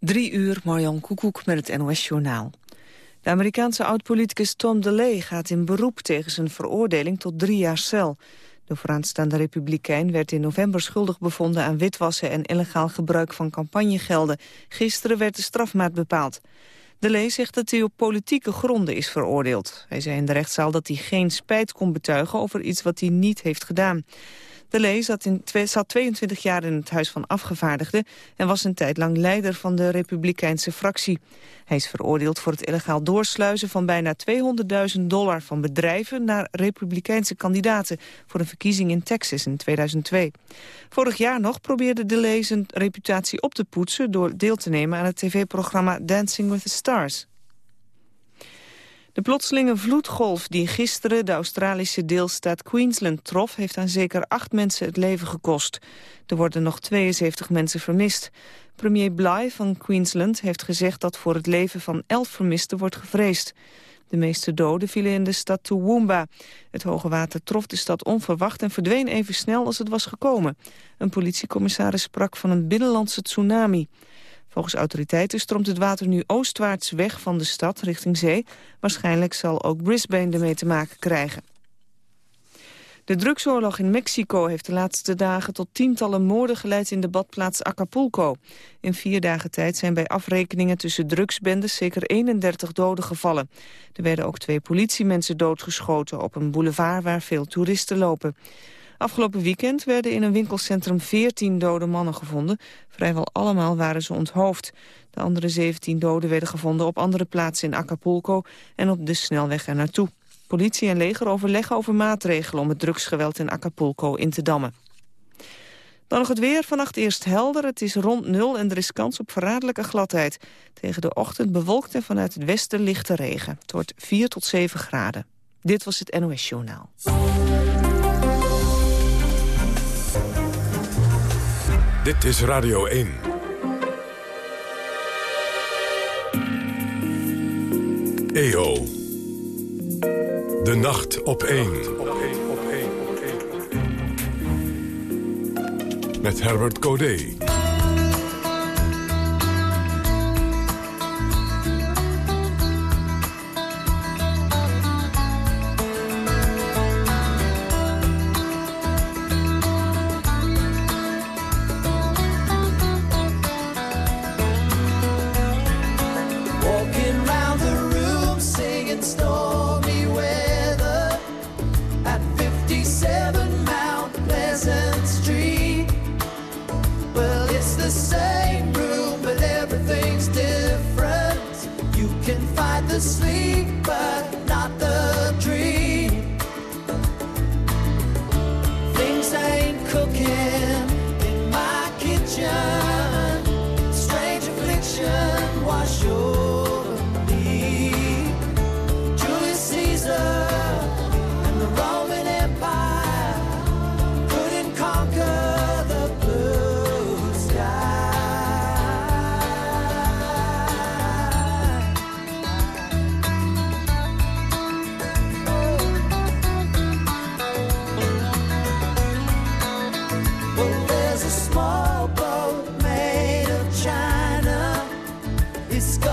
Drie uur, Marjan Koekoek met het NOS-journaal. De Amerikaanse oud-politicus Tom DeLay gaat in beroep tegen zijn veroordeling tot drie jaar cel. De vooraanstaande republikein werd in november schuldig bevonden aan witwassen en illegaal gebruik van campagnegelden. Gisteren werd de strafmaat bepaald. DeLay zegt dat hij op politieke gronden is veroordeeld. Hij zei in de rechtszaal dat hij geen spijt kon betuigen over iets wat hij niet heeft gedaan. De Lee zat, in, zat 22 jaar in het Huis van Afgevaardigden... en was een tijd lang leider van de Republikeinse fractie. Hij is veroordeeld voor het illegaal doorsluizen van bijna 200.000 dollar... van bedrijven naar Republikeinse kandidaten... voor een verkiezing in Texas in 2002. Vorig jaar nog probeerde de Lee zijn reputatie op te poetsen... door deel te nemen aan het tv-programma Dancing with the Stars. De plotselinge vloedgolf die gisteren de Australische deelstaat Queensland trof... heeft aan zeker acht mensen het leven gekost. Er worden nog 72 mensen vermist. Premier Bly van Queensland heeft gezegd dat voor het leven van elf vermisten wordt gevreesd. De meeste doden vielen in de stad Toowoomba. Het hoge water trof de stad onverwacht en verdween even snel als het was gekomen. Een politiecommissaris sprak van een binnenlandse tsunami. Volgens autoriteiten stroomt het water nu oostwaarts weg van de stad richting zee. Waarschijnlijk zal ook Brisbane ermee te maken krijgen. De drugsoorlog in Mexico heeft de laatste dagen tot tientallen moorden geleid in de badplaats Acapulco. In vier dagen tijd zijn bij afrekeningen tussen drugsbendes zeker 31 doden gevallen. Er werden ook twee politiemensen doodgeschoten op een boulevard waar veel toeristen lopen. Afgelopen weekend werden in een winkelcentrum 14 dode mannen gevonden. Vrijwel allemaal waren ze onthoofd. De andere 17 doden werden gevonden op andere plaatsen in Acapulco en op de snelweg er naartoe. Politie en leger overleggen over maatregelen om het drugsgeweld in Acapulco in te dammen. Dan nog het weer. Vannacht eerst helder. Het is rond nul en er is kans op verraderlijke gladheid. Tegen de ochtend bewolkt en vanuit het westen lichte regen. Het wordt 4 tot 7 graden. Dit was het NOS Journaal. Dit is Radio 1. EO. De nacht op 1. Met Herbert Codé. disco.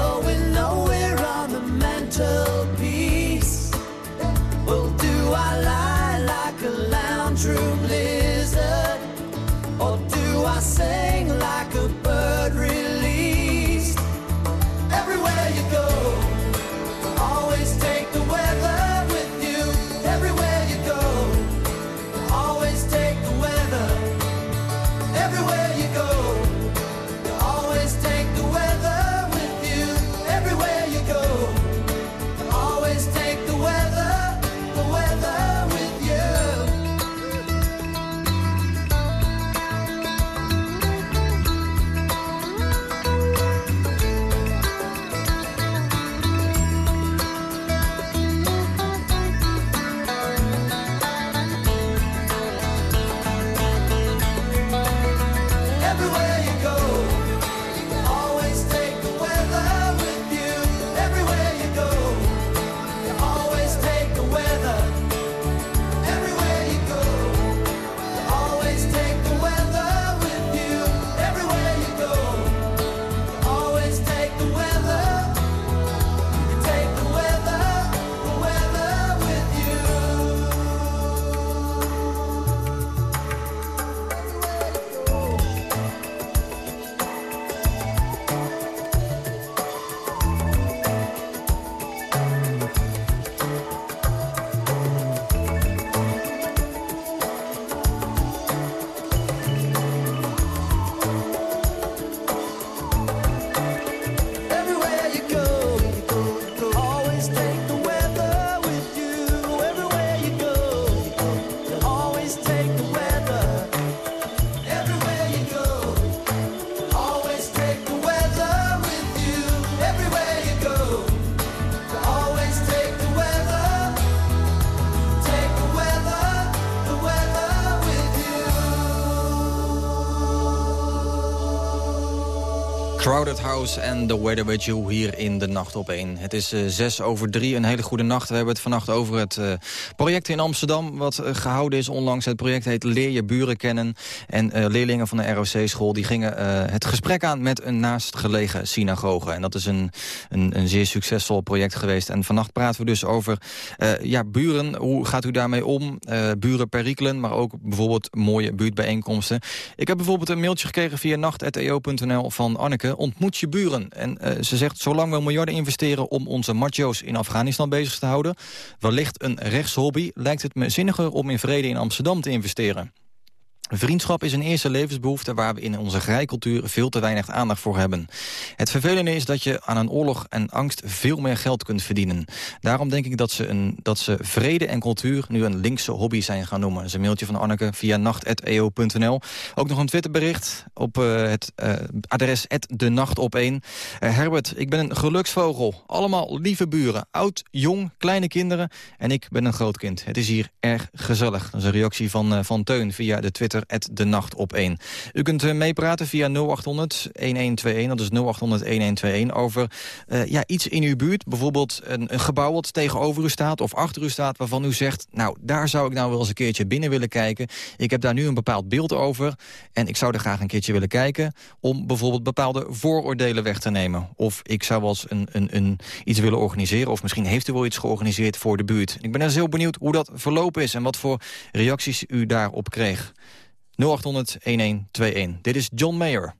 Crowded House en The Weather With You hier in de Nacht op 1. Het is uh, zes over drie, een hele goede nacht. We hebben het vannacht over het uh, project in Amsterdam... wat uh, gehouden is onlangs. Het project heet Leer je buren kennen. En leerlingen van de ROC-school die gingen het gesprek aan... met een naastgelegen synagoge. En dat is een, een, een zeer succesvol project geweest. En vannacht praten we dus over ja, buren. Hoe gaat u daarmee om? buren perikelen, maar ook bijvoorbeeld mooie buurtbijeenkomsten. Ik heb bijvoorbeeld een mailtje gekregen via nacht.eo.nl van Anneke ontmoet je buren. En uh, ze zegt, zolang we miljarden investeren om onze macho's in Afghanistan bezig te houden... wellicht een rechtshobby, lijkt het me zinniger om in vrede in Amsterdam te investeren. Vriendschap is een eerste levensbehoefte waar we in onze rijcultuur veel te weinig aandacht voor hebben. Het vervelende is dat je aan een oorlog en angst veel meer geld kunt verdienen. Daarom denk ik dat ze, een, dat ze vrede en cultuur nu een linkse hobby zijn gaan noemen. Dat is een mailtje van Anneke via nacht.eo.nl. Ook nog een Twitterbericht op uh, het uh, adres de nacht op 1. Uh, eh, Herbert, ik ben een geluksvogel. Allemaal lieve buren. Oud, jong, kleine kinderen. En ik ben een groot kind. Het is hier erg gezellig. Dat is een reactie van, van Teun via de Twitter Twitter, de nacht op 1. U kunt uh, meepraten via 0800-1121, dat is 0800-1121, over uh, ja, iets in uw buurt. Bijvoorbeeld een, een, gebouw wat tegenover u staat of achter u staat... waarvan u zegt, nou, daar zou ik nou wel eens een keertje binnen willen kijken. Ik heb daar nu een bepaald beeld over en ik zou er graag een keertje willen kijken... om bijvoorbeeld bepaalde vooroordelen weg te nemen. Of ik zou wel eens een, een, een, iets willen organiseren... of misschien heeft u wel iets georganiseerd voor de buurt. Ik ben dus heel benieuwd hoe dat verlopen is... en wat voor reacties u daarop kreeg. 0800 1121. Dit is John Mayer.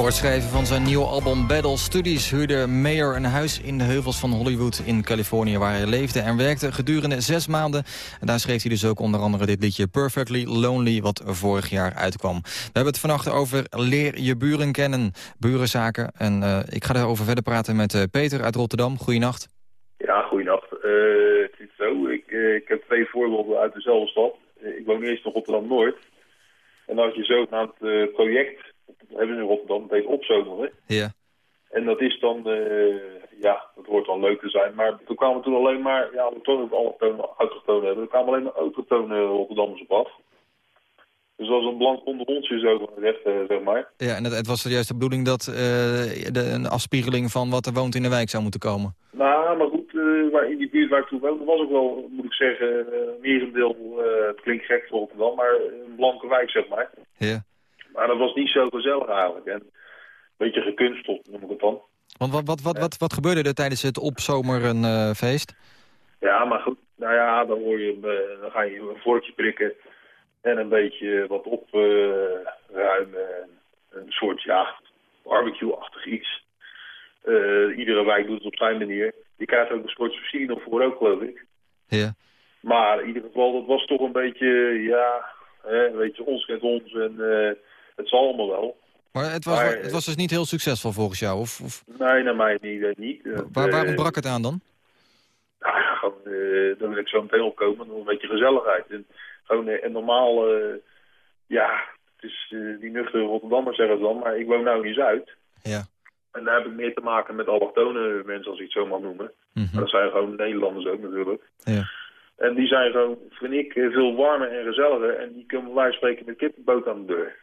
Voor het schrijven van zijn nieuwe album Battle Studies huurde Mayer een huis in de heuvels van Hollywood in Californië waar hij leefde en werkte gedurende zes maanden. En daar schreef hij dus ook onder andere dit liedje Perfectly Lonely wat vorig jaar uitkwam. We hebben het vannacht over leer je buren kennen, burenzaken. En uh, ik ga daarover verder praten met uh, Peter uit Rotterdam. Goeienacht. Ja, goeienacht. Uh, het is zo, ik, heb twee voorbeelden uit dezelfde stad. ik woon eerst in Rotterdam-Noord. En als je zogenaamd project hebben ze in Rotterdam, het heet opzomeren. Ja. En dat is dan, uh, ja, dat hoort dan leuk te zijn. Maar toen kwamen toen alleen maar, ja, we toch ook allochtonen, autochtonen hebben, er kwamen alleen maar autochtone Rotterdammers op af. Dus dat was een blank onderhondje zo, recht, uh, zeg maar. Ja, en het, het, was juist de bedoeling dat uh, de, een afspiegeling van wat er woont in de wijk zou moeten komen. Nou, maar goed, waar, in die buurt waar ik toen woonde was ook wel, moet ik zeggen, merendeel, het klinkt gek voor Rotterdam, maar een blanke wijk, zeg maar. Ja. Maar dat was niet zo gezellig eigenlijk. En een beetje gekunsteld, noem ik het dan. Want wat, wat, wat, wat, wat gebeurde er tijdens het opzomerfeest? ja, maar goed. Nou ja, dan, hoor je, eh, dan ga je een vorkje prikken en een beetje wat opruimen. een soort, ja, barbecue-achtig iets. Uh, iedere wijk doet het op zijn manier. Je krijgt ook een soort subsidie nog voor ook, geloof ik. Ja. Maar in ieder geval, dat was toch een beetje, ja, hè, weet je, ons kent ons en uh, het zal allemaal wel. Maar het was, maar, het was dus niet heel succesvol volgens jou? Of, of... Nee, naar mij niet. niet. Waar, waarom brak het aan dan? Nou ja, gewoon, uh, daar wil ik zo meteen opkomen. Een beetje gezelligheid. En, gewoon een normaal, ja, het is die nuchtere Rotterdammer zeggen ze dan, maar ik woon nou in Zuid. Ja. En daar heb ik meer te maken met allochtone mensen, als ik het zo mag noemen. Mm -hmm. Maar dat zijn gewoon Nederlanders ook natuurlijk. Ja. En die zijn gewoon, vind ik, veel warmer en gezelliger. En die kunnen wij spreken met kippenboot aan de deur.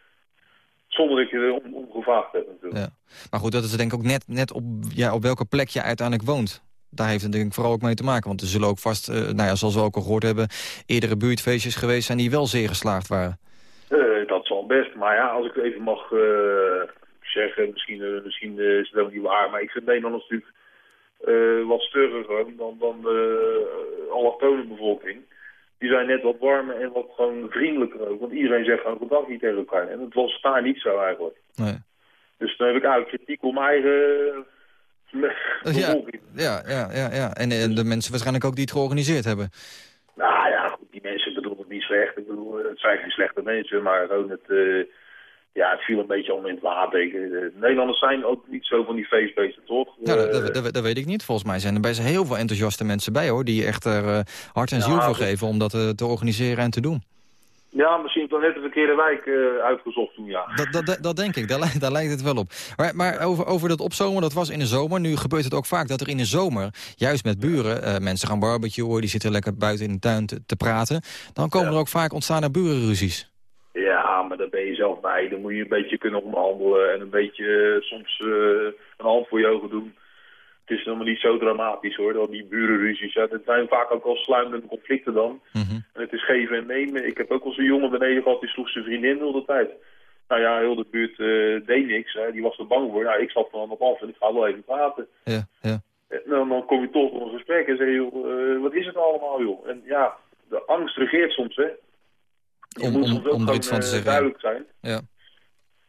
Zonder dat je er om, om gevraagd hebt natuurlijk. Ja. Maar goed, dat is denk ik ook net, net op, ja, op welke plek je uiteindelijk woont. Daar heeft het denk ik vooral ook mee te maken. Want er zullen ook vast, uh, nou ja, zoals we ook al gehoord hebben... eerdere buurtfeestjes geweest zijn die wel zeer geslaagd waren. Uh, dat zal best. Maar ja, als ik het even mag uh, zeggen... misschien, misschien is het ook niet waar... maar ik vind Nederlanders natuurlijk wat steuriger dan, dan de allochtone bevolking. Die zijn net wat warmer en wat gewoon vriendelijker ook. Want iedereen zegt gewoon gedag niet tegen elkaar. En dat was daar niet zo eigenlijk. Nee. Dus dan heb ik eigenlijk kritiek op mijn eigen bevolking. Ja, ja, ja, ja. En, en de mensen waarschijnlijk ook die het georganiseerd hebben. Nou ja, goed, die mensen bedoelen het niet slecht. Ik bedoel, het zijn geen slechte mensen, maar gewoon het... Uh, ja, het viel een beetje om in het water. De Nederlanders zijn ook niet zo van die feestbeesten, toch? Ja, dat, dat, dat, dat, weet ik niet. Volgens mij zijn er best heel veel enthousiaste mensen bij, hoor. Die echt er uh, hart en ziel voor geven om dat uh, te organiseren en te doen. Ja, misschien toch net de verkeerde wijk uh, uitgezocht toen, ja. Dat, dat, dat denk ik, daar, daar lijkt het wel op. Maar, maar over, over dat opzomer, dat was in de zomer. Nu gebeurt het ook vaak dat er in de zomer, juist met buren... mensen gaan barbecuen, die zitten lekker buiten in de tuin te, te praten. Dan komen ja. er ook vaak ontstaan er burenruzies. Ja, maar daar ben je zelf bij. Dan moet je een beetje kunnen onderhandelen en een beetje soms uh, een hand voor je ogen doen. Het is helemaal niet zo dramatisch hoor, dat die burenruzies. Ja, het zijn vaak ook wel sluimende conflicten dan. Mm -hmm. En het is geven en nemen. Ik heb ook al zo'n jongen beneden gehad, die sloeg zijn vriendin de hele tijd. Nou ja, heel de buurt uh, deed niks. Hè. Die was er bang voor. Nou, ik zat er dan op af en ik ga wel even praten. Ja, ja. En dan, dan kom je toch op een gesprek en zeg je, joh, uh, wat is het allemaal joh? En ja, de angst regeert soms hè. Je om, moet om, om er iets van te zeggen. duidelijk zijn. Ja.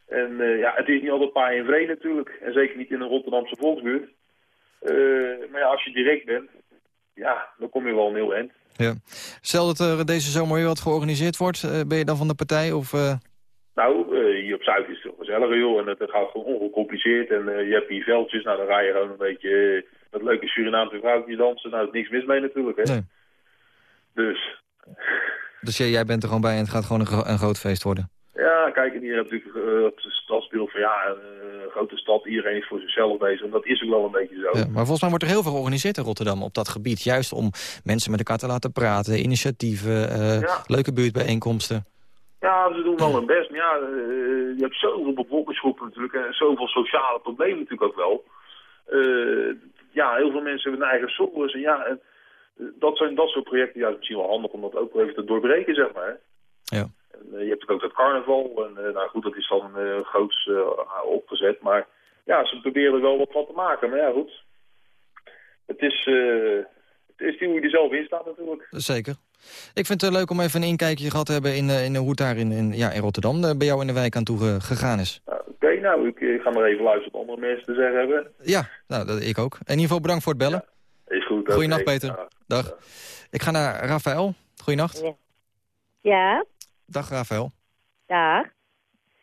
En uh, ja, het is niet altijd paai en vrede natuurlijk. En zeker niet in een Rotterdamse volksbuurt. Uh, maar ja, als je direct bent, ja, dan kom je wel een heel eind. Ja. Stel dat er deze zomer weer wat georganiseerd wordt, uh, ben je dan van de partij? Of, Nou, hier op Zuid is het veel gezelliger joh. En het gaat gewoon ongecompliceerd. En je hebt hier veldjes, nou dan ga je gewoon een beetje met leuke Surinaamse vrouwtjes dansen. Nou, er is niks mis mee natuurlijk hè. Nee. Dus... Dus jij bent er gewoon bij en het gaat gewoon een, een groot feest worden? Ja, kijk, en hier heb natuurlijk uh, op de stadsbeeld van ja, een uh, grote stad, iedereen is voor zichzelf bezig. En dat is ook wel een beetje zo. Ja, maar volgens mij wordt er heel veel georganiseerd in Rotterdam op dat gebied. Juist om mensen met elkaar te laten praten, initiatieven, uh, ja. leuke buurtbijeenkomsten. Ja, ze doen wel hun best. Maar ja, je hebt zoveel bevolkingsgroepen natuurlijk en zoveel sociale problemen natuurlijk ook wel. ja, heel veel mensen hebben hun eigen zorgen. En ja, dat zijn dat soort projecten juist misschien wel handig om dat ook even te doorbreken, zeg maar. Ja. En, uh, je hebt ook dat carnaval. En uh, nou goed, dat is dan uh, groots opgezet. Maar ja, ze proberen er wel wat van te maken. Maar ja, goed. Het is, het is hoe je er zelf in staat natuurlijk. Zeker. Ik vind het leuk om even een inkijkje gehad te hebben in, in hoe het daar in, in, ja, in Rotterdam bij jou in de wijk aan toe gegaan is. Oké, okay, nou, ik, ik ga maar even luisteren wat andere mensen te zeggen hebben. Ja, nou, dat, ik ook. In ieder geval bedankt voor het bellen. Is goed. Goeienacht, oké. Peter. Ja. Dag. Ik ga naar Rafael. Goeienacht. Ja. Dag, Rafael. dag.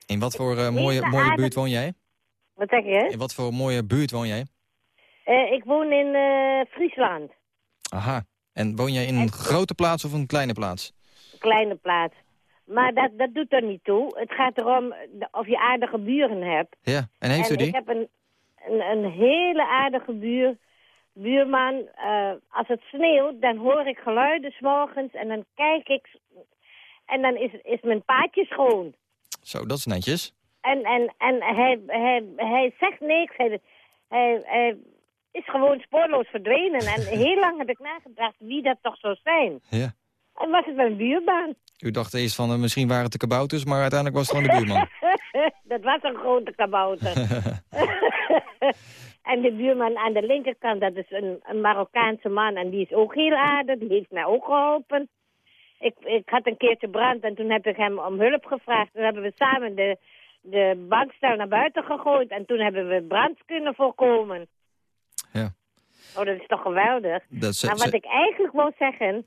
In wat voor eh, mooie, mooie buurt woon jij? Wat zeg je? In wat voor mooie buurt woon jij? Eh, ik woon in eh, Friesland, Aha. En woon jij in een En- grote plaats of een kleine plaats? een kleine plaats. Maar dat, dat doet er niet toe. Het gaat erom of je aardige buren hebt. Ja. En heeft en u die? ik heb een, een, een hele aardige buur, buurman. Als het sneeuwt, dan hoor ik geluiden 's morgens en dan kijk ik... En dan is, is mijn paadje schoon. Zo, dat is netjes. En, en, en hij, hij, hij zegt niks. Hij, hij, hij is gewoon spoorloos verdwenen. En heel lang heb ik nagedacht wie dat toch zou zijn. Ja. En was het mijn buurman. U dacht eerst van eh, misschien waren het de kabouters, maar uiteindelijk was het gewoon de buurman. dat was een grote kabouter. en de buurman aan de linkerkant, dat is een, een Marokkaanse man. En die is ook heel aardig. Die heeft mij ook geholpen. Ik, ik had een keertje brand en toen heb ik hem om hulp gevraagd. Toen hebben we samen de, de bankstel naar buiten gegooid. En toen hebben we brand kunnen voorkomen. Ja. Oh, dat is toch geweldig. Dat Maar wat ik eigenlijk wou zeggen...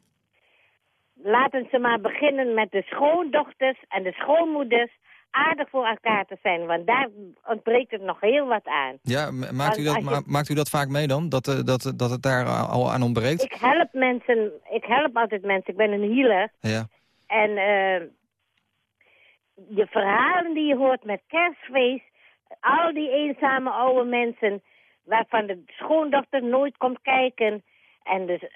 laten ze maar beginnen met de schoondochters en de schoonmoeders... aardig voor elkaar te zijn, want daar ontbreekt het nog heel wat aan. Ja, ma- maakt u, dat, je- ma- maakt u dat vaak mee dan? Dat, eh, dat, dat het daar al aan ontbreekt? Ik help mensen, ik help altijd mensen, ik ben een healer. Ja. En eh, de verhalen die je hoort met kerstfeest... al die eenzame oude mensen... waarvan de schoondochter nooit komt kijken... en dus eh,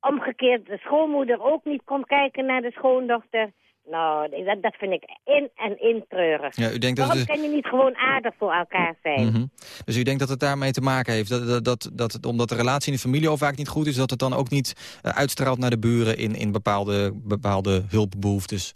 omgekeerd de schoonmoeder ook niet komt kijken naar de schoondochter... Nou, dat, dat vind ik in en in treurig. ja, u denkt dat Waarom kan je niet gewoon aardig voor elkaar zijn? Mhm. Dus u denkt dat het daarmee te maken heeft? Dat, dat, dat, dat omdat de relatie in de familie al vaak niet goed is... dat het dan ook niet eh, uitstraalt naar de buren in, in bepaalde, bepaalde hulpbehoeftes?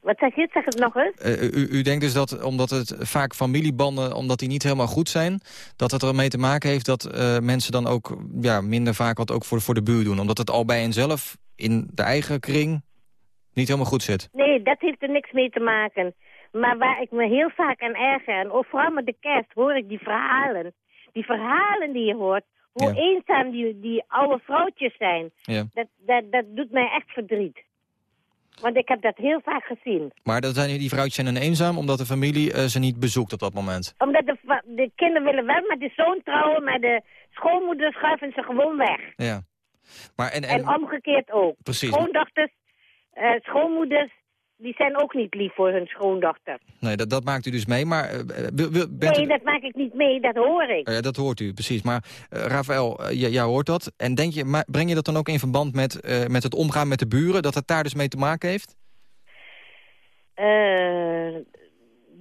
Wat zeg je? Zeg het nog eens. Eh, u, u denkt dus dat omdat het vaak familiebanden, omdat die niet helemaal goed zijn... dat het ermee te maken heeft dat eh, mensen dan ook ja, minder vaak wat ook voor, voor de buur doen. Omdat het al bij henzelf in de eigen kring niet helemaal goed zit. Nee, dat heeft er niks mee te maken. Maar waar ik me heel vaak aan erger, en vooral met de kerst, hoor ik die verhalen. Die verhalen die je hoort, hoe Ja. eenzaam die, die oude vrouwtjes zijn. Ja. Dat, dat, dat doet mij echt verdriet. Want ik heb dat heel vaak gezien. Maar dat zijn, die vrouwtjes zijn dan eenzaam omdat de familie eh, ze niet bezoekt op dat moment. Omdat de, de kinderen willen wel met de zoon trouwen, maar de schoonmoeder schuiven ze gewoon weg. Ja. Maar en, en, En, omgekeerd ook. precies. Schoondochters, eh, schoonmoeders, die zijn ook niet lief voor hun schoondochter. Nee, dat, dat maakt u dus mee. Maar eh, bent Nee, u... dat maak ik niet mee, dat hoor ik. Oh ja, dat hoort u, precies. Maar eh, Rafael, eh, jij hoort dat. En denk je, ma- breng je dat dan ook in verband met, eh, met het omgaan met de buren? Dat het daar dus mee te maken heeft? Eh,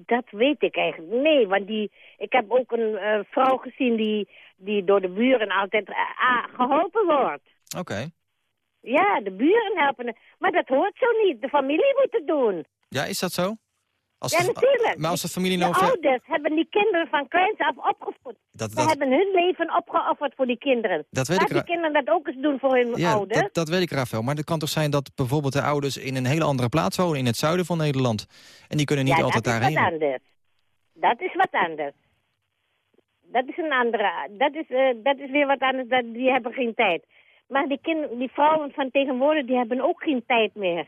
dat weet ik eigenlijk. Nee, want die, ik heb ook een eh, vrouw gezien die, die door de buren altijd eh, ah, geholpen wordt. Oké. Ja, de buren helpen. Maar dat hoort zo niet. De familie moet het doen. Ja, is dat zo? Als Ja, de- natuurlijk. Maar als de familie De nou... ver- ouders hebben die kinderen van kleins af opgevoed. Dat, Ze hebben hun leven opgeofferd voor die kinderen. dat weet Laat ik... die kinderen dat ook eens doen voor hun Ja, ouders. dat, dat weet ik, Rafael. Maar het kan toch zijn dat bijvoorbeeld de ouders in een hele andere plaats wonen... in het zuiden van Nederland. En die kunnen niet ja, altijd dat is daarheen. wat anders. Dat is wat anders. Dat is een andere. Dat is, eh, dat is weer wat anders. Dat, die hebben geen tijd. Maar die, kind, die vrouwen van tegenwoordig, die hebben ook geen tijd meer.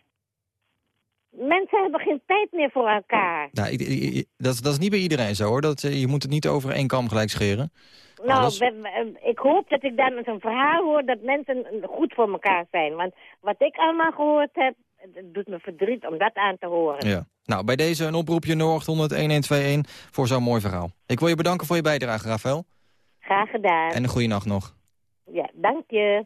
Mensen hebben geen tijd meer voor elkaar. Nou, ik- ik- ik- dat, is- dat is niet bij iedereen zo, hoor. Dat, eh, je moet het niet over één kam gelijk scheren. Nou, we- ik hoop dat ik dan zo'n verhaal hoor dat mensen goed voor elkaar zijn. Want wat ik allemaal gehoord heb, het doet me verdriet om dat aan te horen. Ja. Nou, bij deze een oproepje 0800-1121 voor zo'n mooi verhaal. Ik wil je bedanken voor je bijdrage, Rafael. Graag gedaan. En een goede nacht nog. Ja, dank je.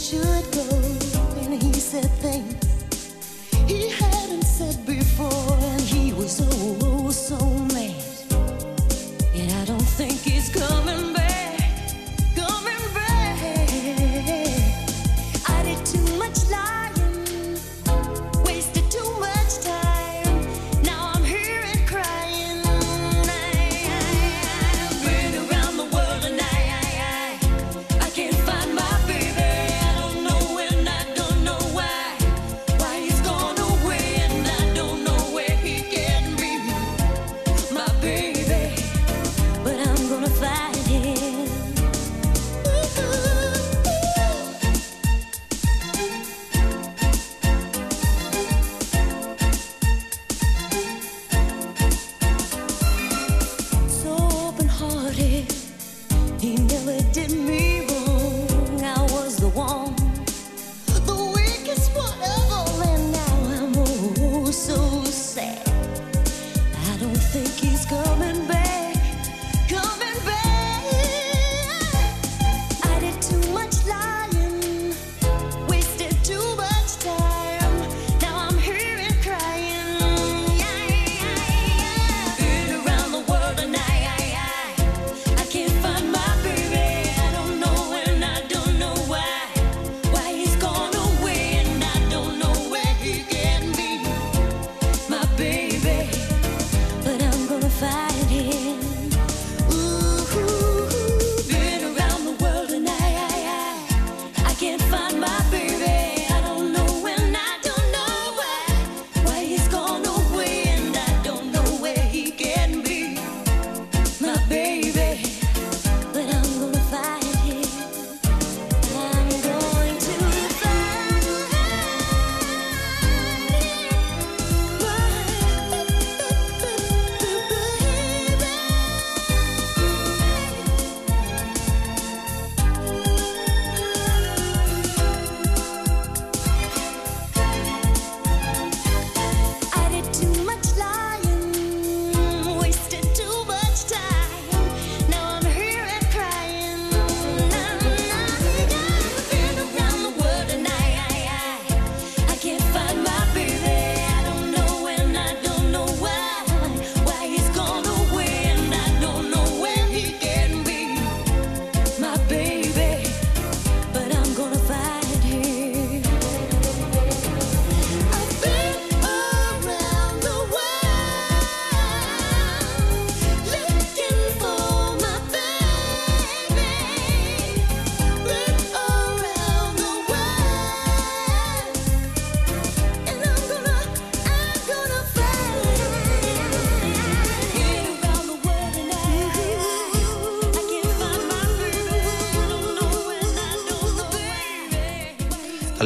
should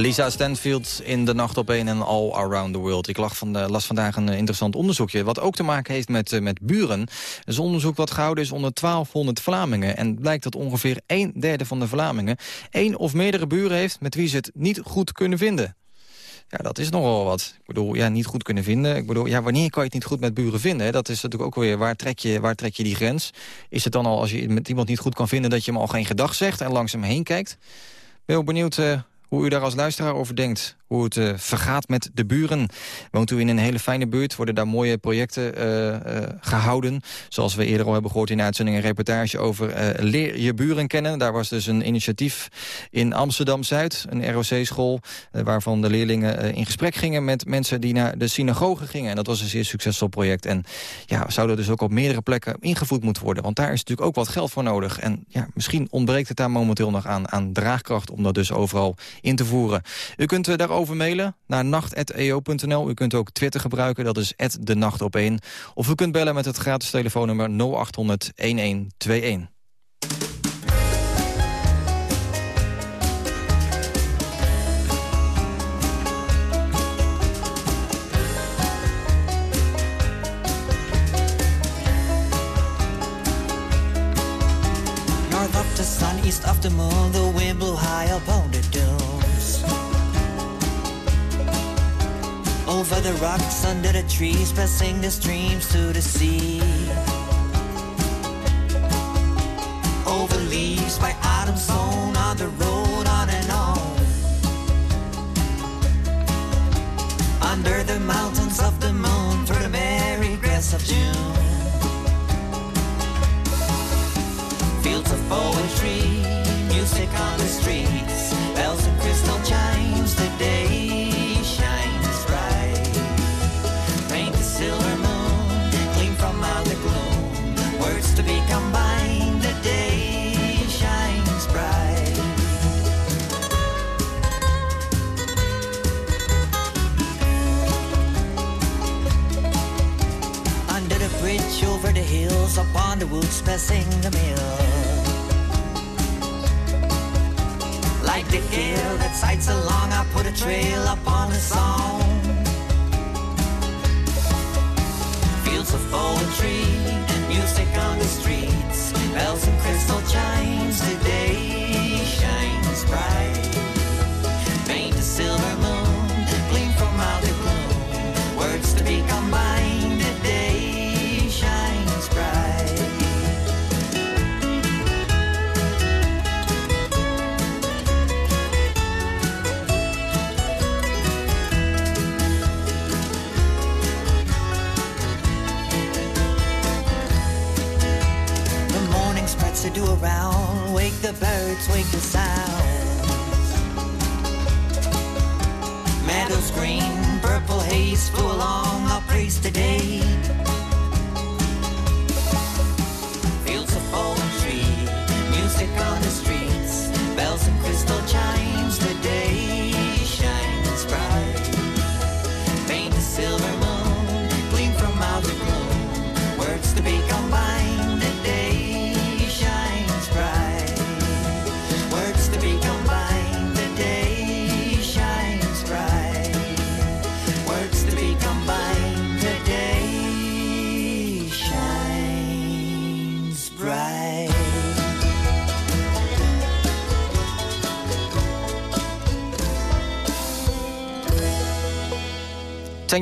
Lisa Stanfield in de nacht op een en all around the world. Ik lag van, las vandaag een eh, interessant onderzoekje... wat ook te maken heeft met, eh, met buren. Het is een onderzoek wat gehouden is onder 1200 Vlamingen. En blijkt dat ongeveer een derde van de Vlamingen... één of meerdere buren heeft met wie ze het niet goed kunnen vinden. Ja, dat is nogal wat. Ik bedoel, ja, niet goed kunnen vinden. Ik bedoel, ja, wanneer kan je het niet goed met buren vinden? Dat is natuurlijk ook weer, waar trek, je, waar trek je die grens? Is het dan al, als je met iemand niet goed kan vinden... dat je hem al geen gedag zegt en langs hem heen kijkt? Ben ook benieuwd eh, hoe u daar als luisteraar over denkt. Het eh, vergaat met de buren. Woont u in een hele fijne buurt? Worden daar mooie projecten eh, eh, gehouden? Zoals we eerder al hebben gehoord in de uitzending... een reportage over Leer je buren kennen. Daar was dus een initiatief in Amsterdam-Zuid. Een ROC-school waarvan de leerlingen in gesprek gingen... met mensen die naar de synagoge gingen. En dat was een zeer succesvol project. En ja, zou er dus ook op meerdere plekken ingevoerd moeten worden. Want daar is natuurlijk ook wat geld voor nodig. En ja, misschien ontbreekt het daar momenteel nog aan, aan draagkracht... om dat dus overal in te voeren. U kunt eh, daarover mailen naar nacht.eo.nl. U kunt ook Twitter gebruiken, dat is de nacht op 1. Of u kunt bellen met het gratis telefoonnummer 0800 1121. the rocks, under the trees, passing the streams to the sea. Over leaves by autumn sown on the road, on and on. Under the mountains of the moon, through the merry grass of June. Fields of poetry, music on the streets, bells and crystal chimes, the day. Over the hills, upon the woods, passing the mill. Like the gale that sights along, I put a trail upon the song.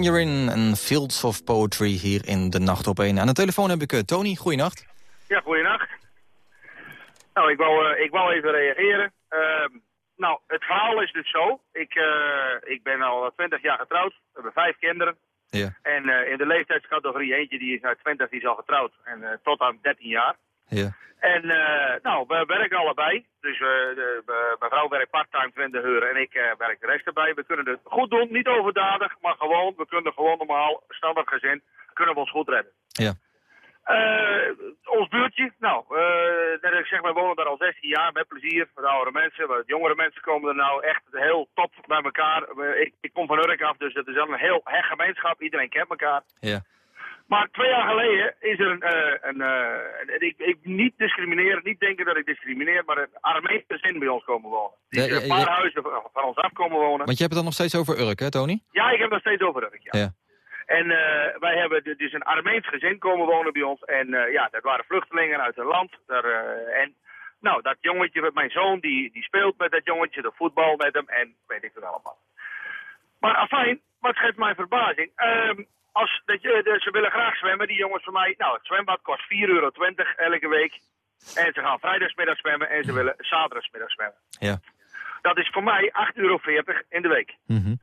Tangerine en Fields of Poetry hier in de Nacht op 1. Aan de telefoon heb ik eh, Tony. Goeienacht. Ja, goeienacht. Nou, ik wou, eh, ik wou even reageren. Ehm, nou, het verhaal is dus zo. Ik, eh, ik ben al 20 jaar getrouwd. We hebben vijf kinderen. Ja. En in de leeftijdscategorie eentje die is uit 20, die is al getrouwd. En tot aan 13 jaar. Ja. En eh, nou, we werken allebei. Dus eh, de, de- mijn vrouw werkt part-time 20 uur en ik eh, werk de rest erbij. We kunnen het goed doen, niet overdadig, maar gewoon. We kunnen gewoon normaal, standaard gezin, kunnen we ons goed redden. Ja. Ons buurtje, nou, net als ik zeg, wij wonen daar al 16 jaar met plezier. Met oudere mensen, wat jongere mensen komen er nou echt heel top bij elkaar. Ik, ik kom van Urk af, dus het is al een heel hecht gemeenschap. Iedereen kent elkaar. Ja. Maar twee jaar geleden is er een, eh, een, eh, een- ik, ik niet discrimineren, niet denken dat ik discrimineer, maar een Armeense gezin bij ons komen wonen. Die Ja, ja, een paar ja. huizen van, van ons af komen wonen. Want je hebt het dan nog steeds over Urk, hè Tony? Ja, ik heb nog steeds over Urk, ja. Ja. En eh, wij hebben du- dus een Armeens gezin komen wonen bij ons. En eh, ja, dat waren vluchtelingen uit een land. Daar, eh, en nou, dat jongetje, mijn zoon, die, die speelt met dat jongetje, de voetbal met hem en weet ik het allemaal. Maar afijn, wat geeft mij verbazing? Ehm, als, dat je, de- ze willen graag zwemmen, die jongens van mij. Nou, het zwembad kost 4,20 euro elke week. En ze gaan vrijdagsmiddag zwemmen en ze willen zaterdagsmiddag zwemmen. Ja. Dat is voor mij 8,40 euro in de week. Mhm.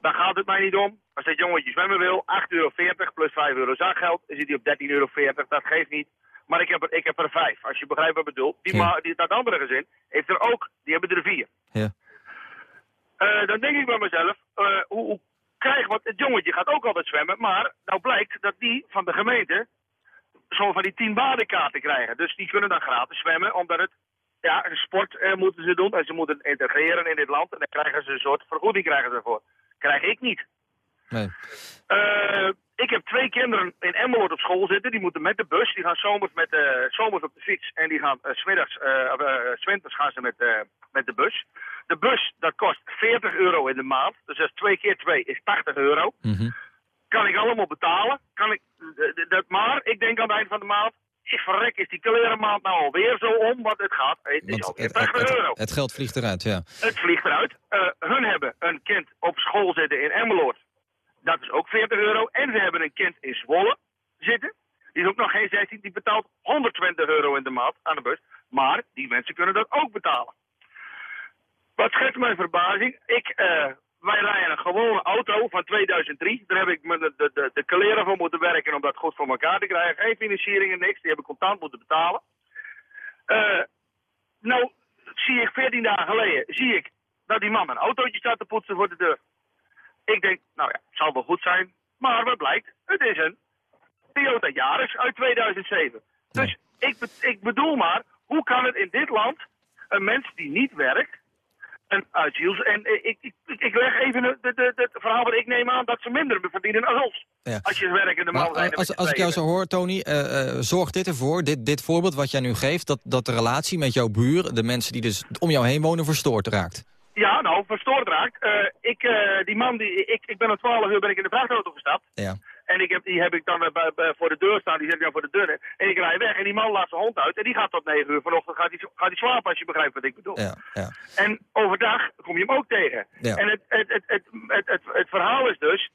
Daar gaat het mij niet om. Als dat jongetje zwemmen wil, 8,40 euro plus 5 euro zakgeld, dan zit hij op 13,40 euro. Dat geeft niet. Maar ik heb er, ik heb er vijf, als je begrijpt wat ik bedoel. Die, Ja. ma- die, dat andere gezin heeft er ook, die hebben er vier. Ja. Eh, dan denk ik bij mezelf, eh, hoe, hoe krijg want het jongetje gaat ook altijd zwemmen, maar nou blijkt dat die van de gemeente zo van die 10 badenkaarten krijgen. Dus die kunnen dan gratis zwemmen, omdat het, ja, een sport eh, moeten ze doen en ze moeten integreren in dit land en dan krijgen ze een soort vergoeding krijgen ze ervoor. Krijg ik niet. Nee. Eh, ik heb twee kinderen in Emmeloord op school zitten. Die moeten met de bus. Die gaan zomers, met, eh, zomers op de fiets. En die gaan uh, smiddags, winters gaan ze met, met de bus. De bus, dat kost 40 euro in de maand. Dus dat is twee keer twee is 80 euro. Mhm. Kan ik allemaal betalen. Kan ik, dat, maar ik denk aan het eind van de maand... Ik verrek, is die klerenmaand nou alweer zo om? Want het gaat, het is Want alweer het, 80 het- euro. het- het geld vliegt eruit, ja. Het vliegt eruit. Hun hebben een kind op school zitten in Emmeloord. Dat is ook 40 euro. En ze hebben een kind in Zwolle zitten. Die is ook nog geen 16. Die betaalt 120 euro in de maand aan de bus. Maar die mensen kunnen dat ook betalen. Wat schetst mijn verbazing? Ik, eh, wij rijden een gewone auto van 2003. Daar heb ik me de, de, de, kleren voor moeten werken om dat goed voor elkaar te krijgen. Geen financiering en niks. Die heb ik contant moeten betalen. Eh, nou zie ik 14 dagen geleden, zie ik dat die man een autootje staat te poetsen voor de deur. Ik denk, nou ja, het zal wel goed zijn. Maar wat blijkt, het is een Toyota Yaris uit 2007. Dus ik, be- ik bedoel maar, hoe kan het in dit land een mens die niet werkt, een asiels... En eh, ik, ik, ik, leg even het verhaal wat ik neem aan, dat ze minder verdienen als ons. Ja. Als je werkende man eh, als, als ik jou zo hoor, Tony, eh, eh, zorgt dit ervoor, dit, dit voorbeeld wat jij nu geeft... Dat, dat de relatie met jouw buur, de mensen die dus om jou heen wonen, verstoord raakt? Ja, nou, verstoord raakt. Eh, ik, eh, die man, die, ik, ik ben om 12 uur ben ik in de vrachtauto gestapt. Ja. En ik heb, die heb ik dan eh, voor de deur staan, die zet ik dan voor de deur. En ik rij weg en die man laat zijn hond uit. En die gaat tot 9 uur vanochtend gaat die, gaat die slapen, als je begrijpt wat ik bedoel. Ja, ja. En overdag kom je hem ook tegen. Ja. En het, het, het, het, het, het, het verhaal is dus...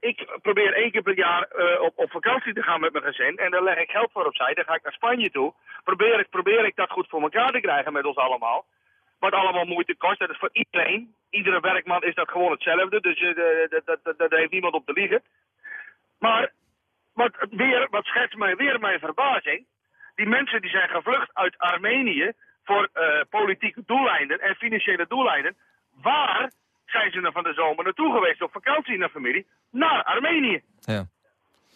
ik probeer één keer per jaar op, op vakantie te gaan met mijn gezin. En daar leg ik geld voor opzij. Dan ga ik naar Spanje toe. Probeer ik, probeer ik dat goed voor elkaar te krijgen met ons allemaal. Wat allemaal moeite kost. Dat is voor iedereen. Iedere werkman is dat gewoon hetzelfde. Dus de- de- daar heeft niemand op te liegen. Maar wat, weer, wat schetst mij weer mijn verbazing. Die mensen die zijn gevlucht uit Armenië voor eh, politieke doeleinden en financiële doeleinden. Waar zijn ze dan van de zomer naartoe geweest op vakantie naar familie? Naar Armenië. ja.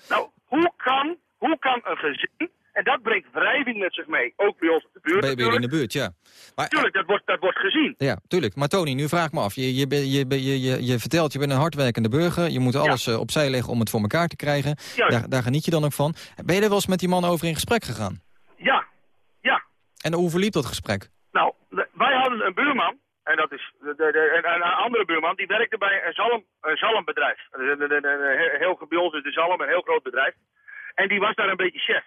Nou, hoe kan, hoe kan een gezin, en dat brengt wrijving met zich mee, ook bij ons op de buurt je weer in de buurt, ja. Maar, Tuurlijk, dat wordt, dat wordt gezien. Ja, tuurlijk. Maar Tony, nu vraag ik me af. Je, je, je, je, je, je vertelt, je bent een hardwerkende burger. Je moet alles eh, opzij leggen om het voor elkaar te krijgen. Juist. Daar, daar geniet je dan ook van. Ben je er wel eens met die man over in gesprek gegaan? Ja, ja. En hoe verliep dat gesprek? Nou, wij hadden een buurman, en dat is de, de, de- een, een andere buurman, die werkte bij een, zalm, een zalmbedrijf. De- heel, bij ons is de zalm een heel groot bedrijf. En die was daar een beetje chef.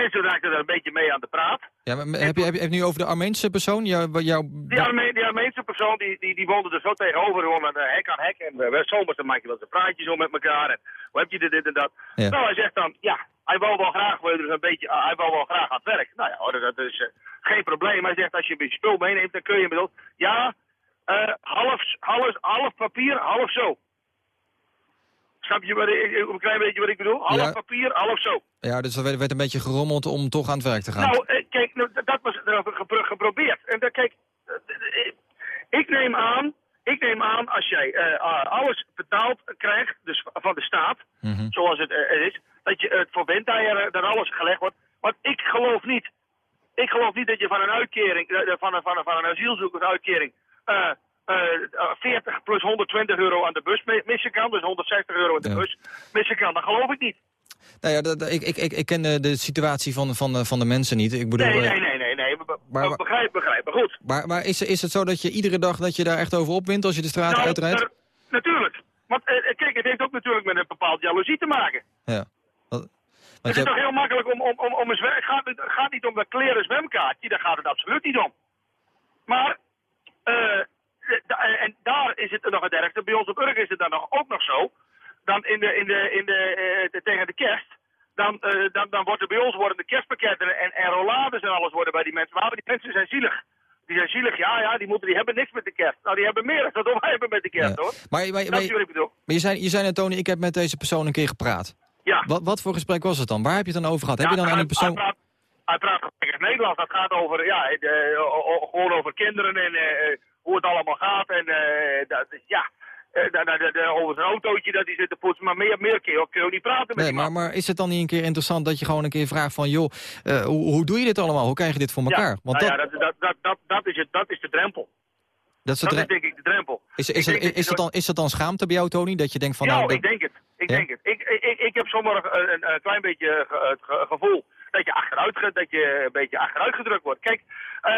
En ze raakte daar een beetje mee aan de praat. Ja, maar, heb, je, heb je nu over de Armeense persoon? Jou, jou, Die, Arme die Armeense persoon, die, die, die woonde er zo tegenover, gewoon aan hek aan hek. En uh, zomers dan maak je wel eens een praatje zo met elkaar. En hoe heb je dit, dit en dat? Ja. Nou, hij zegt dan, ja, hij wou wel graag, dus een beetje, ah, hij wou wel graag aan het werk. Nou ja, hoor, dat is eh, geen probleem. Hij zegt, als je een beetje spul meeneemt, dan kun je inmiddels, ja, eh, half, half, half papier, half zo. Snap je wat ik, een klein beetje wat ik bedoel? Half Ja. papier, half zo. Ja, dus er werd, werd een beetje gerommeld om toch aan het werk te gaan. Nou, eh, kijk, nou, dat- was er gepro- geprobeerd. En kijk, eh, ik neem aan, ik neem aan als jij eh, alles betaald krijgt, dus van de staat, Mhm. zoals het is, dat je het voor bent, dat je dat alles gelegd wordt. Want ik geloof niet, ik geloof niet dat je van een uitkering, van een, van een, van een asielzoekersuitkering, 40 plus 120 euro aan de bus mi- missen kan, dus 160 euro aan de Ja. bus missen kan. Dat geloof ik niet. Nou ja, dat- ik, ik, ik, ik ken de, de situatie van, van, de- van de mensen niet. Ik bedoel, Nee, eh, nee, nee, nee, nee. Be- Maar- begrijp, begrijp, maar goed. Maar, maar is, is het zo dat je iedere dag dat je daar echt over opwint als je de straat Nou, uitrijdt? er- natuurlijk. Want eh, eh, kijk, het heeft ook natuurlijk met een bepaald jaloezie te maken. Ja. Want, Het is toch heel makkelijk om, om, om, om een zwem... Het gaat, het gaat niet om dat kleren zwemkaartje, daar gaat het absoluut niet om. Maar, eh, da- en daar is het nog het ergste. Bij ons op Urk is het dan nog, ook nog zo. Dan in de, in de, in de, eh, de- tegen de kerst, dan, eh, dan, dan wordt er bij ons worden de kerstpakketten en, en rollades en alles worden bij die mensen. Maar die mensen zijn zielig. Die zijn zielig, ja, ja, die, moeten, die hebben niks met de kerst. Nou, die hebben meer dan wij hebben met de kerst, Ja. hoor. maar, maar, maar, bedoel? maar je zei, je zei Tony, ik heb met deze persoon een keer gepraat. Ja. Wat, wat voor gesprek was het dan? Waar heb je het dan over gehad? heb je dan aan die persoon... Hij praat, hij praat Nederlands. Dat gaat over, ja, eh, o- o- gewoon over kinderen en hoe het allemaal gaat. En eh, dat, ja, eh, over zijn autootje dat zit te poetsen. Maar meer, meer ook- kun je ook niet praten met Nee, maar, maar is het dan niet een keer interessant dat je gewoon een keer vraagt van... joh, eh, hoe, hoe doe je dit allemaal? Hoe krijg je dit voor elkaar? Ja, Want nou dat, ja, dat, dat, dat, dat, dat, is het, dat is de drempel. dat is, Dat het is denk ik de drempel. is, is, er- dat is, het dan, is het dan schaamte bij jou, Tony? Dat je denkt van... ja, nou, dat- ik denk het. Ik Ja? denk het. Ik, ik, ik, heb soms een, een, klein beetje het ge- gevoel dat je, achteruit, dat je een beetje achteruit gedrukt wordt. Kijk, eh,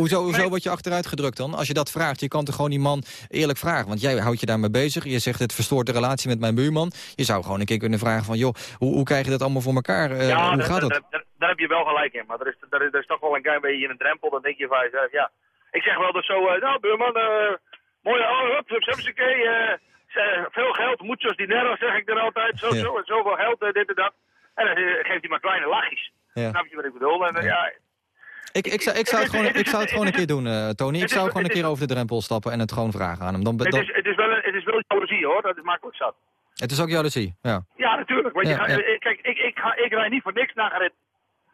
Hoezo, hoezo mijn- word je achteruit gedrukt dan? Als je dat vraagt, je kan toch gewoon die man eerlijk vragen? Want jij houdt je daarmee bezig. Je zegt het verstoort de relatie met mijn buurman. Je zou gewoon een keer kunnen vragen van... joh, hoe, hoe krijg je dat allemaal voor elkaar? Eh, ja, hoe gaat dat? Daar, daar heb je wel gelijk in. Maar er is, daar, is, daar is toch wel een klein beetje een drempel. Dan denk je van jezelf, ja. Ik zeg wel dat zo, eh, nou buurman, eh mooie oh, hup, hup, eh, ze- veel geld, muchos dinero, zeg ik dan altijd. Zo, Ja. zo, zoveel geld, eh, dit en dat. En dan eh, geeft hij maar kleine lachjes. Ja. Snap je wat ik bedoel? En, eh, ja. Ik, ik, zou, ik, zou het gewoon, ik zou het gewoon een keer doen, eh, Tony. Ik Het zou gewoon een het keer over de drempel stappen en het gewoon vragen aan hem. Dan, Het, dan, is, het, is wel een, het is wel jaloezie hoor, dat is makkelijk zat. het is ook jaloezie, ja. Ja, natuurlijk. Want Ja, je gaat, ja. eh, Kijk, ik, ik, ga, ik rij niet voor niks naar.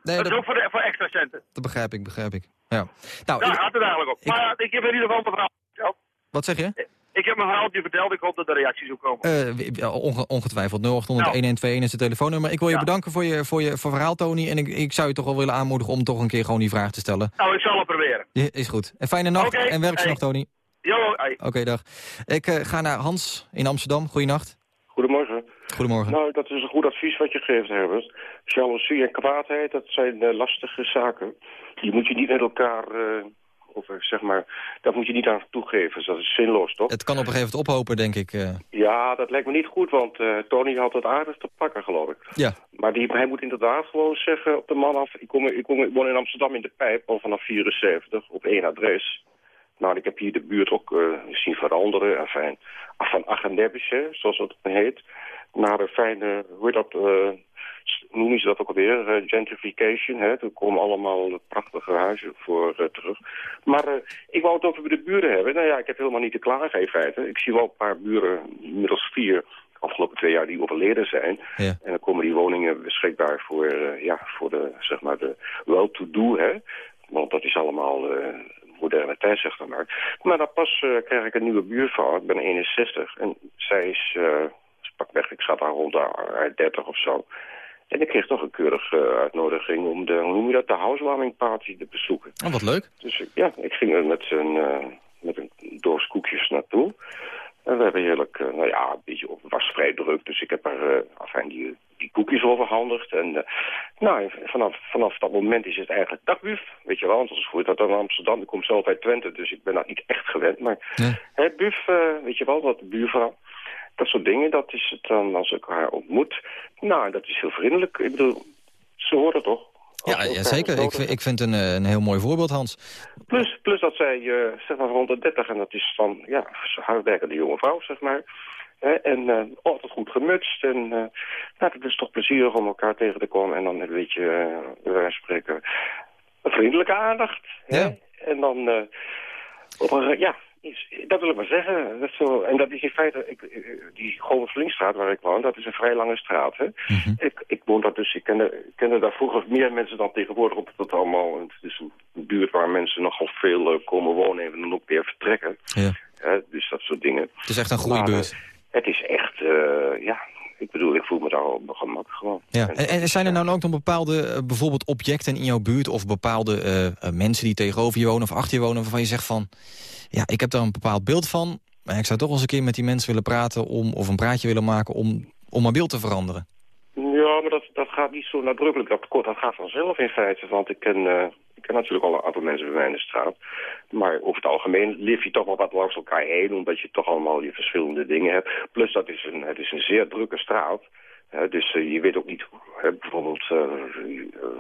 Nee, dat is ook voor, de- voor extra centen. dat begrijp ik, begrijp ik. Ja. Nou, Daar gaat het eigenlijk op. maar ik heb in ieder geval mijn verhaal wat zeg je? Ik heb mijn verhaaltje verteld. Ik hoop dat er reacties op komen. Eh, onge- ongetwijfeld. 0800 Nou. 1121 is het telefoonnummer. Ik wil je Ja. bedanken voor je, voor je voor verhaal, Tony. En ik, ik zou je toch wel willen aanmoedigen om toch een keer gewoon die vraag te stellen. Nou, ik zal het proberen. Ja, is goed. Een fijne nacht en werk hey. nog, Tony. Jo, hey. Oké, dag. Ik eh, ga naar Hans in Amsterdam. Goeienacht. Goedemorgen. Goedemorgen. Nou, dat is een goed advies wat je geeft, Herbert. Jaloezie en kwaadheid, dat zijn eh, lastige zaken. Die moet je niet met elkaar, eh, of eh, zeg maar, daar moet je niet aan toegeven. Dus dat is zinloos, toch? Het kan op een gegeven moment ophopen, denk ik. eh. Ja, dat lijkt me niet goed, want eh, Tony had het aardig te pakken, geloof ik. ja, Maar die, hij moet inderdaad gewoon zeggen op de man af... Ik, kom, ik, kom, ik woon in Amsterdam in de Pijp, al vanaf 74, op één adres. Nou, ik heb hier de buurt ook zien veranderen. Enfin, van Agenebische, zoals dat heet. Naar een fijne, hoe heet dat... noemen ze dat ook alweer? Eh, gentrification, hè. Er komen allemaal prachtige huizen voor eh, terug. Maar eh, ik wou het over de buren hebben. Nou ja, ik heb helemaal niet te klagen in feite. Ik zie wel een paar buren, inmiddels vier, afgelopen twee jaar die overleden zijn. Ja. En dan komen die woningen beschikbaar voor, ja, voor de, zeg maar, de well-to-do, hè. Want dat is allemaal moderne tijd, zeg maar. Maar dan pas krijg ik een nieuwe buurvrouw. Ik ben 61 en zij is, eh pak weg, ik zat daar rond de 30 of zo. En ik kreeg toch een keurige eh, uitnodiging om de, hoe noem je dat, de housewarming party te bezoeken. oh, wat leuk. Dus ik- ja, ik ging er met een, eh, met een doos koekjes naartoe. En we hebben heerlijk, eh, nou ja, een beetje op was vrij druk. Dus ik heb er uh, afijn die, die koekjes overhandigd. En eh, nou, vanaf, vanaf dat moment is het eigenlijk dagbuf. Weet je wel, want als voert dat dan Amsterdam. Ik kom zelf uit Twente, dus ik ben dat niet echt gewend. Maar hè, buf, eh, weet je wel, dat buurvrouw. Dat soort dingen, dat is het dan als ik haar ontmoet. Nou, dat is heel vriendelijk. Ik bedoel, ze hoort het toch? Ja, ja zeker. Ik, vind- ik vind een, eh, een heel mooi voorbeeld, Hans. Plus, plus dat zij, eh, zeg maar, rond de 30 en dat is van, ja, hardwerkende jonge vrouw, zeg maar. Hè, en eh, altijd goed gemutst. En eh, nou, het is toch plezierig om elkaar tegen te komen. En dan een beetje, van spreken, vriendelijke aandacht. Hè? Ja. En dan, op een, ja, dat wil ik maar zeggen. Dat zo, en dat is in feite, ik, eh, die Govensvlinkstraat waar ik woon, dat is een vrij lange straat. Hè? Mhm. Ik, ik woon daar dus, ik kende, kende daar vroeger meer mensen dan tegenwoordig op het allemaal. Het is een buurt waar mensen nogal veel eh, komen wonen en dan ook weer vertrekken. Ja. Dus dat soort dingen. Het is echt een goede buurt. eh, het is echt, ja, ik bedoel, ik voel me daar op mijn gemak gewoon. Ja. En, en zijn er nou ook nog bepaalde, eh, bijvoorbeeld objecten in jouw buurt... of bepaalde eh, eh, mensen die tegenover je wonen of achter je wonen... waarvan je zegt van, ja, ik heb daar een bepaald beeld van... maar ik zou toch eens een keer met die mensen willen praten... Om, of een praatje willen maken om, om mijn beeld te veranderen. Ja, maar dat, dat gaat niet zo nadrukkelijk. Dat, kort, dat gaat vanzelf in feite. Want ik ken, ik ken natuurlijk al een aantal mensen bij mij in de straat. Maar over het algemeen leef je toch wel wat langs elkaar heen. Omdat je toch allemaal je verschillende dingen hebt. Plus dat is een, het is een zeer drukke straat. Dus eh, je weet ook niet bijvoorbeeld eh,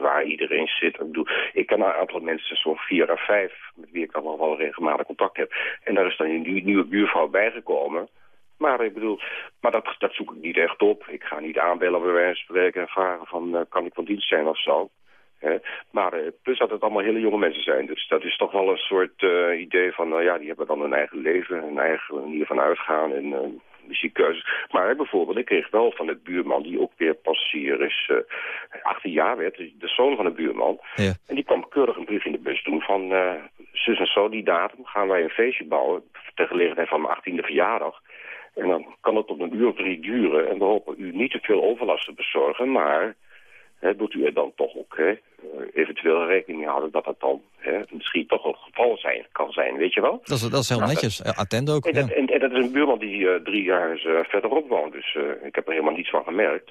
waar iedereen zit. Ik, bedoel, ik ken een aantal mensen, zo'n vier à vijf, met wie ik nog wel regelmatig contact heb. En daar is dan een nieuw- nieuwe buurvrouw bijgekomen. Maar ik bedoel, maar dat, dat zoek ik niet echt op. Ik ga niet aanbellen bij wijze spreken en vragen van, eh, kan ik van dienst zijn of zo. Hè? Maar eh, plus dat het allemaal hele jonge mensen zijn. Dus dat is toch wel een soort eh, idee van, nou ja, die hebben dan hun eigen leven, hun eigen manier van uitgaan en eh muziekkeuzes. Maar bijvoorbeeld, ik kreeg wel van de buurman, die ook weer pas hier is, eh 18 jaar werd, de zoon van de buurman. Ja. En die kwam keurig een brief in de bus doen van, eh zus en zo, die datum gaan wij een feestje bouwen ter gelegenheid van mijn 18e verjaardag. En dan kan het tot een uur of drie duren. En we hopen u niet te veel overlast te bezorgen, maar hè, doet u er dan toch ook hè, eh, eventueel rekening houden dat het dan hè, misschien toch een geval zijn, kan zijn, weet je wel? Dat is, dat is heel Nou, netjes. Eh, Attent ook. En ja. dat, en, en dat is een buurman die eh, drie jaar eh, verderop woont, dus ik heb er helemaal niets van gemerkt.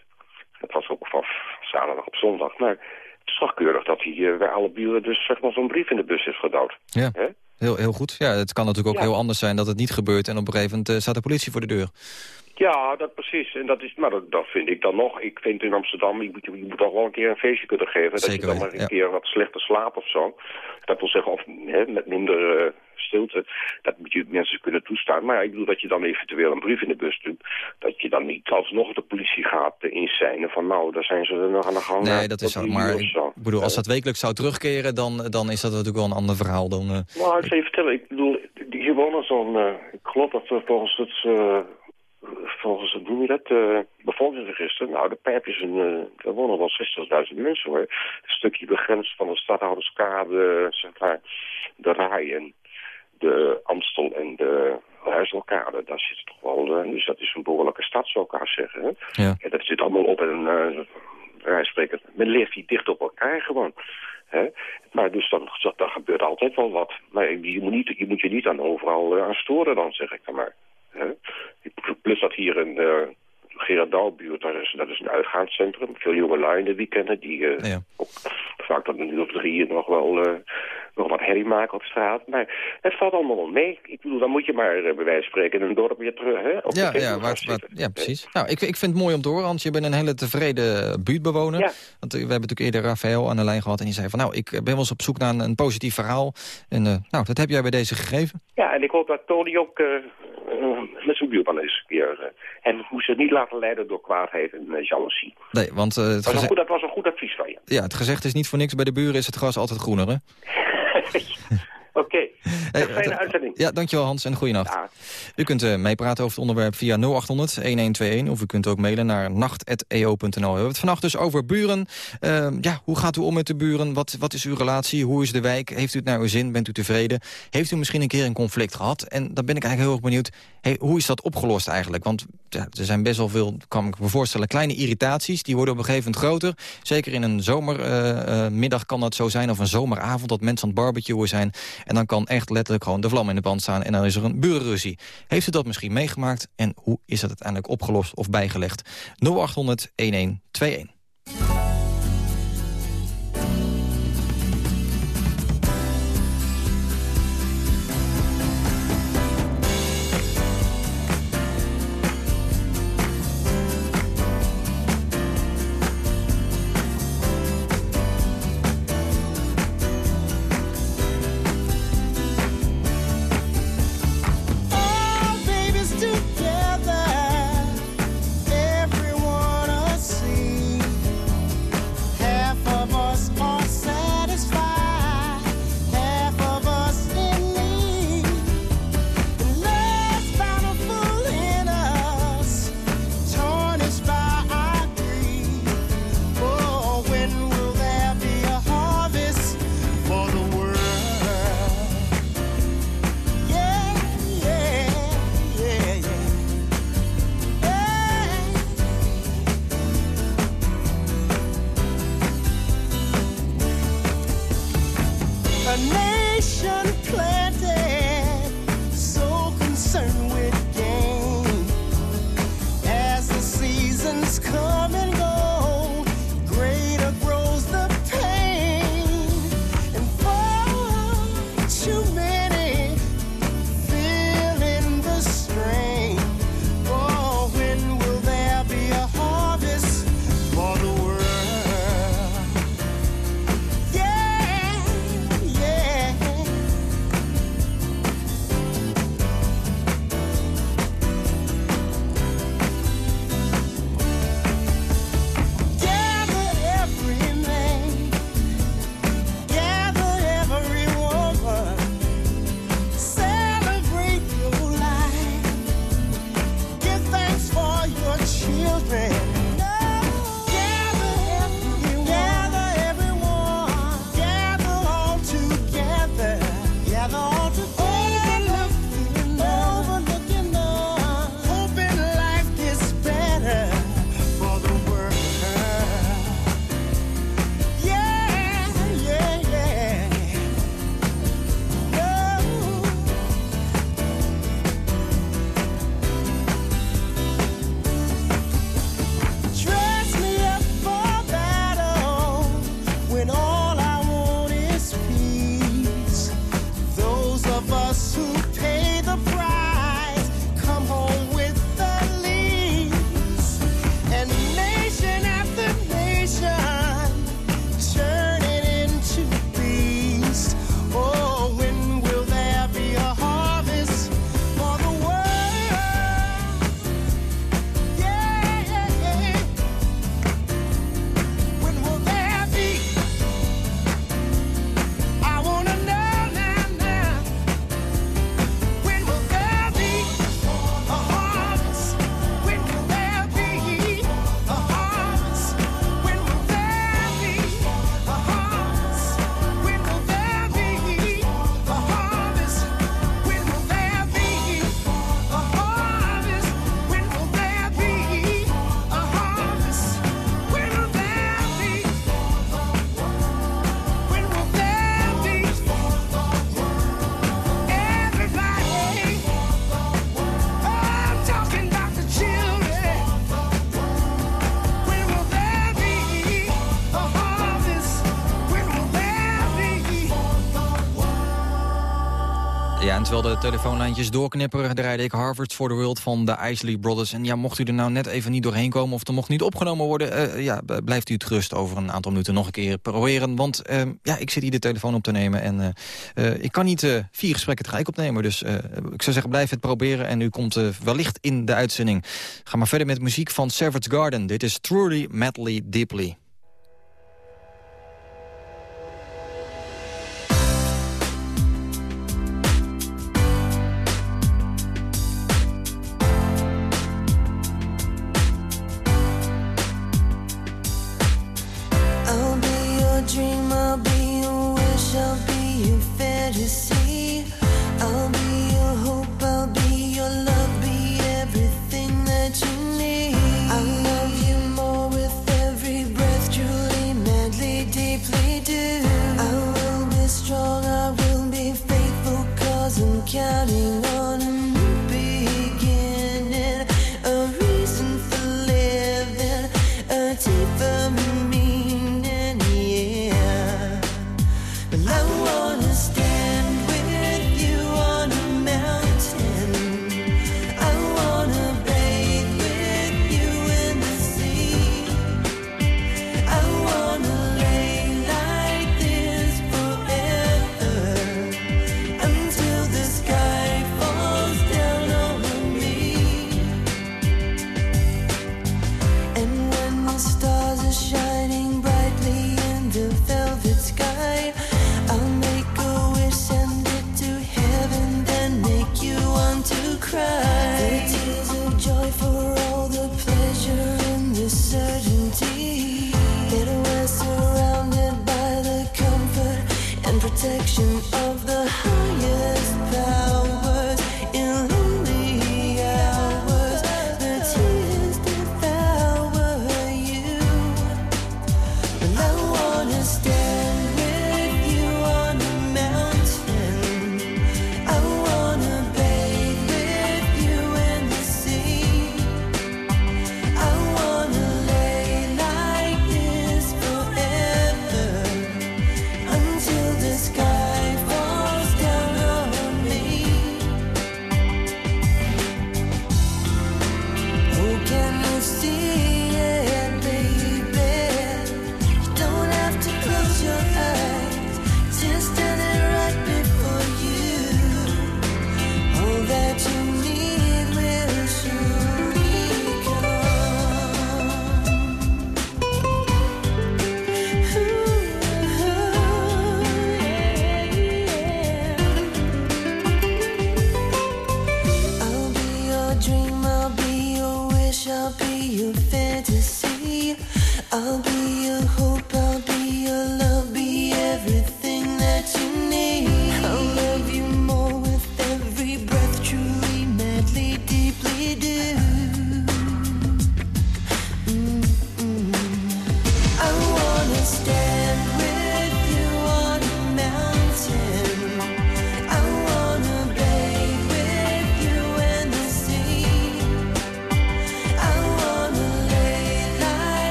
Het was ook van zaterdag op zondag, maar het is toch keurig dat hij bij alle buren dus zeg maar zo'n brief in de bus heeft gedouwd. Ja. Hè? Heel, heel goed. Ja, het kan natuurlijk ook Ja. heel anders zijn dat het niet gebeurt... en op een gegeven moment staat de politie voor de deur. Ja, dat precies. En dat is, maar dat, dat vind ik dan nog. Ik vind in Amsterdam, je moet, je moet toch wel een keer een feestje kunnen geven. dat Zeker je dan maar een ja. keer wat slechter slaapt of zo. Dat wil zeggen, of hè, met minder eh, stilte. Dat moet je mensen kunnen toestaan. Maar ja, ik bedoel dat je dan eventueel een brief in de bus doet. Dat je dan niet alsnog de politie gaat uh, inzijnen van nou, daar zijn ze er nog aan de gang. Nee, dat is zo. Maar of ik zo. bedoel, als dat wekelijks zou terugkeren... dan, dan is dat natuurlijk wel een ander verhaal. Dan, eh, Nou, ik zal je vertellen, ik bedoel, hier wonen zo'n, ik geloof dat volgens het, volgens, noem je dat, eh bevolkingsregister. Nou, de Pijp is een, eh er wonen wel 60.000 mensen hoor. Een stukje begrensd van de stadhouderskade, zeg maar, de Rai en de Amstel en de Huiselkade. Daar zit toch wel, eh, dus dat is een behoorlijke stad, zou ik zeggen. Hè? Ja. En dat zit allemaal op een, uh, spreken, men leeft hier dicht op elkaar gewoon. Maar dus dan, dan gebeurt altijd wel wat. Maar je moet, niet, je moet je niet aan overal aan storen dan, zeg ik dan maar. Hè? Plus dat hier Gerardouwbuurt, daar is, dat is een uitgaanscentrum. Veel jonge in de weekenden die eh, Ja. ook vaak tot een uur of drieën nog wel eh, nog wat herrie maken op straat. Maar het valt allemaal wel mee. Ik bedoel, dan moet je maar eh, bij wijze van spreken in een dorp weer terug. Hè, op Ja, ja, waar, waar- ja, precies. Nou, ik, ik vind het mooi om te horen, Hans. Je bent een hele tevreden buurtbewoner. Ja. Want eh, we hebben natuurlijk eerder Rafael aan de lijn gehad... en die zei van, nou, ik ben wel eens op zoek naar een, een positief verhaal. En eh, nou, dat heb jij bij deze gegeven. Ja, en ik hoop dat Tony ook eh, met zijn buurman eens een keer... eh, en hoe ze niet laten leiden door kwaadheid en uh, jaloezie. Nee, want het, Dat was, een geze- goed, dat was een goed advies van je. ja, het gezegd is niet voor niks. Bij de buren is het gras altijd groener, hè? Oké, Hey, een fijne uitzending. Ja, dankjewel Hans en goeienacht. Ja. U kunt eh, meepraten over het onderwerp via 0800-1121... of u kunt ook mailen naar nacht.eo.nl. We hebben het vannacht dus over buren. Ehm, ja, hoe gaat u om met de buren? Wat, wat is uw relatie? Hoe is de wijk? Heeft u het naar uw zin? Bent u tevreden? Heeft u misschien een keer een conflict gehad? En dan ben ik eigenlijk heel erg benieuwd... Hey, hoe is dat opgelost eigenlijk? Want ja, er zijn best wel veel, kan ik me voorstellen... kleine irritaties, die worden op een gegeven moment groter. Zeker in een zomermiddag kan dat zo zijn... of een zomeravond dat mensen aan het barbecuen zijn. En dan kan echt letterlijk gewoon de vlam in de band staan... en dan is er een burenruzie. Heeft u dat misschien meegemaakt? En hoe is dat uiteindelijk opgelost of bijgelegd? 0800 1121. Telefoonlijntjes doorknipperen... draaide ik Harvard for the World van de Isley Brothers. En ja, mocht u er nou net even niet doorheen komen... of er mocht niet opgenomen worden... eh, ja, b- blijft u het rust over een aantal minuten nog een keer proberen. Want eh, ja, ik zit hier de telefoon op te nemen... en eh, eh, ik kan niet eh, vier gesprekken tegelijk opnemen. Dus eh, ik zou zeggen, blijf het proberen... en u komt eh, wellicht in de uitzending. Ga maar verder met muziek van Savage Garden. Dit is Truly Madly Deeply. de ser.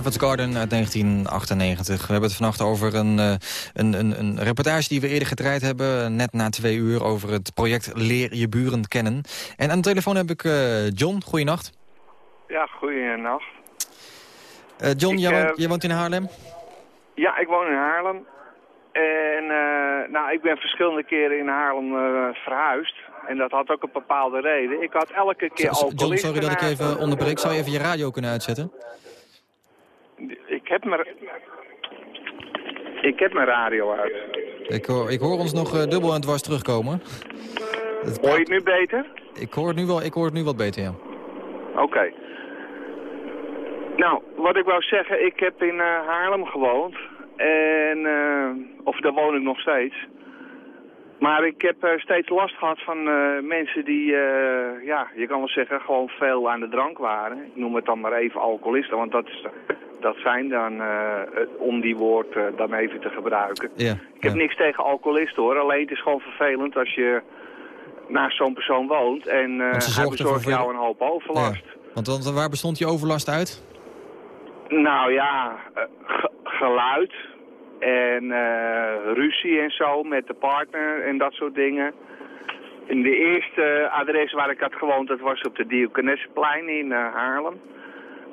Savage Garden uit 1998. We hebben het vannacht over een, eh, een, een, een reportage die we eerder gedraaid hebben... net na twee uur over het project Leer je buren kennen. En aan de telefoon heb ik eh, John. Goeienacht. Ja, goeienacht. Eh John, Ik, jij, woont, jij woont in Haarlem? Ja, ik woon in Haarlem. En nou, ik ben verschillende keren in Haarlem verhuisd. En dat had ook een bepaalde reden. Ik had elke keer Zo- John, sorry dat ik even onderbreek. Zou je even je radio kunnen uitzetten? Ik heb mijn... Ik heb mijn radio uit. Ik hoor, ik hoor ons nog eh, dubbel en dwars terugkomen. Hoor je het nu beter? Ik hoor het nu, wel, ik hoor het nu wat beter, ja. Oké. Nou, wat ik wou zeggen, ik heb in eh, Haarlem gewoond. En, eh, of daar woon ik nog steeds. Maar ik heb eh, steeds last gehad van eh, mensen die, eh, ja, je kan wel zeggen, gewoon veel aan de drank waren. Ik noem het dan maar even alcoholisten, want dat, is, dat zijn dan, om die woord dan even te gebruiken. Ja, Ik heb niks tegen alcoholisten hoor, alleen het is gewoon vervelend als je naast zo'n persoon woont en hij bezorgt voor- jou een hoop overlast. Want, want waar bestond die overlast uit? Nou ja, ge- geluid en eh, ruzie en zo met de partner en dat soort dingen. En de eerste adres waar ik had gewoond, dat was op de Diokenesseplein in eh, Haarlem.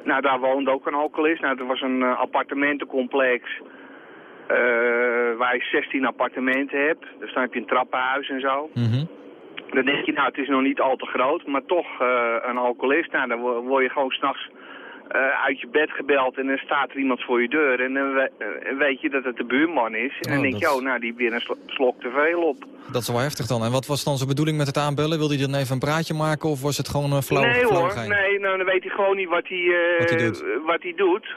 Nou, daar woonde ook een alcoholist. Nou, dat was een eh, appartementencomplex waar je 16 appartementen hebt. Dus dan heb je een trappenhuis en zo. Mhm. Dan denk je, nou, het is nog niet al te groot, maar toch een alcoholist. Nou, dan wo- word je gewoon s'nachts eh uit je bed gebeld en dan staat er iemand voor je deur. En dan we- eh, weet je dat het de buurman is. En dan Oh, denk je, oh, nou, die heeft weer een sl- slok te veel op. Dat is wel heftig dan. En wat was dan zijn bedoeling met het aanbellen? Wilde hij dan even een praatje maken of was het gewoon een flauw nee hoor, nee, nou, dan weet hij gewoon niet wat hij, eh, Wat hij doet. wat hij doet.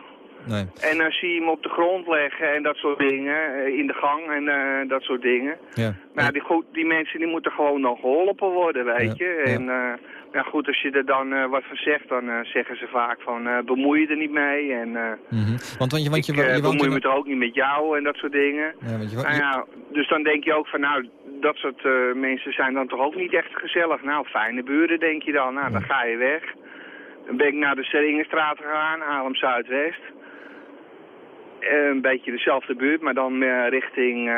Nee. En dan zie je hem op de grond leggen en dat soort dingen, in de gang en dat soort dingen. Ja. Nou, die, goed, die mensen die moeten gewoon dan geholpen worden, weet Ja, je. En ja, goed, als je er dan eh, wat van zegt, dan eh, zeggen ze vaak van eh, bemoei je er niet mee. En eh, Mhm. Want, want je, want je, je bemoei in me toch ook niet met jou en dat soort dingen. Ja, want je, Nou je- ja, dus dan denk je ook van, nou, dat soort mensen zijn dan toch ook niet echt gezellig. Nou, fijne buren, denk je dan. Nou, dan ga je weg. Dan ben ik naar de Seringenstraat gegaan, Haarlem Zuidwest. Een beetje dezelfde buurt, maar dan richting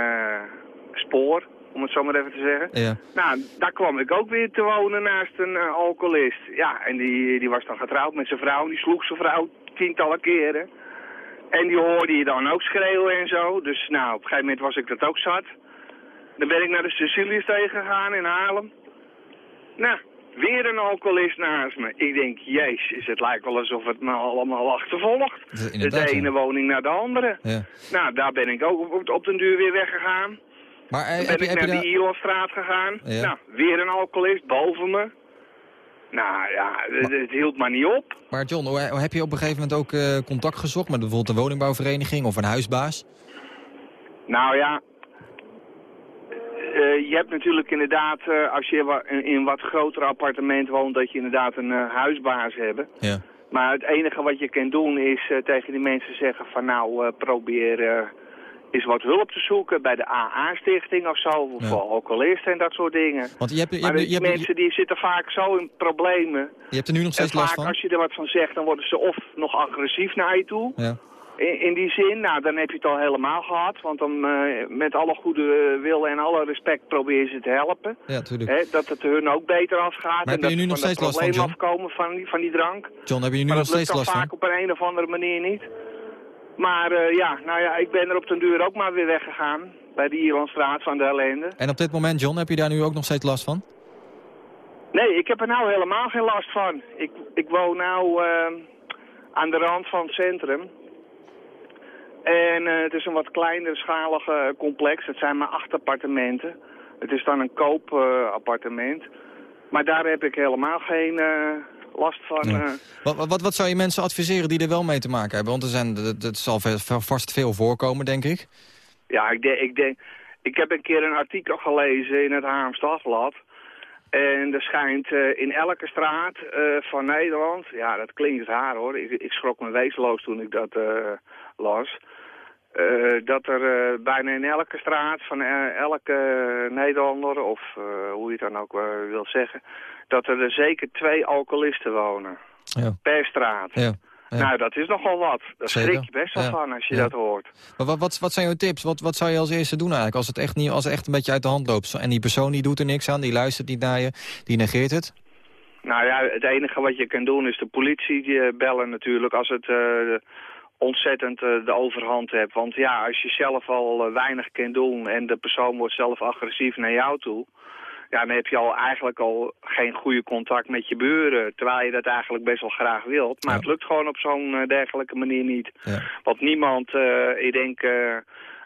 Spoor, om het zo maar even te zeggen. ja. Nou, daar kwam ik ook weer te wonen naast een eh, alcoholist. Ja, en die, die was dan getrouwd met zijn vrouw. Die sloeg zijn vrouw tientallen keren. En die hoorde je dan ook schreeuwen en zo. Dus nou, op een gegeven moment was ik dat ook zat. Dan ben ik naar de Cecilius gegaan in Haarlem. Nou, weer een alcoholist naast me. Ik denk, jezus, het lijkt wel alsof het me allemaal achtervolgt. De ja. ene woning naar de andere. Ja. Nou, daar ben ik ook op, op den duur weer weggegaan. Maar eh, ben je, ik je naar de Ierlandstraat gegaan. Ja. Nou, weer een alcoholist boven me. Nou ja, het, het hield maar niet op. Maar John, heb je op een gegeven moment ook eh, contact gezocht met bijvoorbeeld een woningbouwvereniging of een huisbaas? Nou ja, eh, je hebt natuurlijk inderdaad, als je in een wat groter appartement woont, dat je inderdaad een eh, huisbaas hebt. Ja. Maar het enige wat je kan doen is tegen die mensen zeggen van nou, probeer eens wat hulp te zoeken bij de AA-stichting of zo, of Ja. voor alcoholisten en dat soort dingen. Want je hebt, je, die je, hebt, mensen die zitten vaak zo in problemen. je hebt er nu nog En steeds last vaak van? als je er wat van zegt, dan worden ze of nog agressief naar je toe. Ja. In, in die zin, nou, dan heb je het al helemaal gehad. Want dan eh, met alle goede wil en alle respect probeer je ze te helpen. ja, tuurlijk. Hè, dat het hun ook beter afgaat. Maar heb en je dat nu nog steeds dat last van, probleem John? afkomen van die, van die drank. John, heb je nu nog dat lukt steeds last van? vaak op een, een of andere manier niet. Maar eh, ja, nou ja, ik ben er op den duur ook maar weer weggegaan. Bij de Ierlandstraat van de ellende. En op dit moment, John, heb je daar nu ook nog steeds last van? Nee, ik heb er nou helemaal geen last van. Ik, ik woon nou eh, aan de rand van het centrum. En eh, het is een wat kleiner schalige complex. Het zijn maar acht appartementen. Het is dan een koopappartement. maar daar heb ik helemaal geen last van. Ja. eh. Wat, wat, wat zou je mensen adviseren die er wel mee te maken hebben? Want er zijn, het, het zal vast veel voorkomen, denk ik. Ja, ik denk, ik denk... Ik heb een keer een artikel gelezen in het Haarlems Dagblad. En er schijnt eh, in elke straat eh, van Nederland... Ja, dat klinkt raar hoor. Ik, ik schrok me wezenloos toen ik dat las. Dat er bijna in elke straat van elke Nederlander... of hoe je het dan ook wil zeggen... dat er, er zeker twee alcoholisten wonen. Ja. Per straat. Ja. Nou, dat is nogal wat. Daar schrik je best wel van als je dat hoort. Maar wat, wat, wat zijn jouw tips? Wat, wat zou je als eerste doen eigenlijk? Als het, echt niet, als het echt een beetje uit de hand loopt. En die persoon die doet er niks aan, die luistert niet naar je, die negeert het. Nou ja, het enige wat je kan doen is de politie eh, bellen natuurlijk als het eh, ontzettend eh, de overhand hebt. Want ja, als je zelf al weinig kan doen en de persoon wordt zelf agressief naar jou toe... Ja, dan heb je al eigenlijk al geen goede contact met je buren. Terwijl je dat eigenlijk best wel graag wilt. Maar het lukt gewoon op zo'n eh, dergelijke manier niet. Want niemand, eh, ik denk... eh,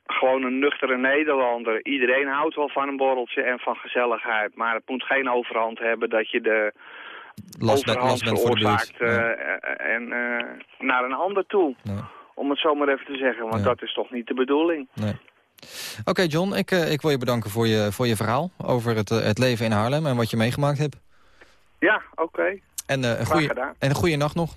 gewoon een nuchtere Nederlander. Iedereen houdt wel van een borreltje en van gezelligheid. Maar het moet geen overhand hebben dat je de Last, overhand veroorzaakt en naar een ander toe. Om het zo maar even te zeggen, want dat is toch niet de bedoeling. Nee. Oké John, ik, eh, ik wil je bedanken voor je, voor je verhaal over het, eh, het leven in Haarlem en wat je meegemaakt hebt. Ja, oké. En, eh, een goede, en een goede nacht nog.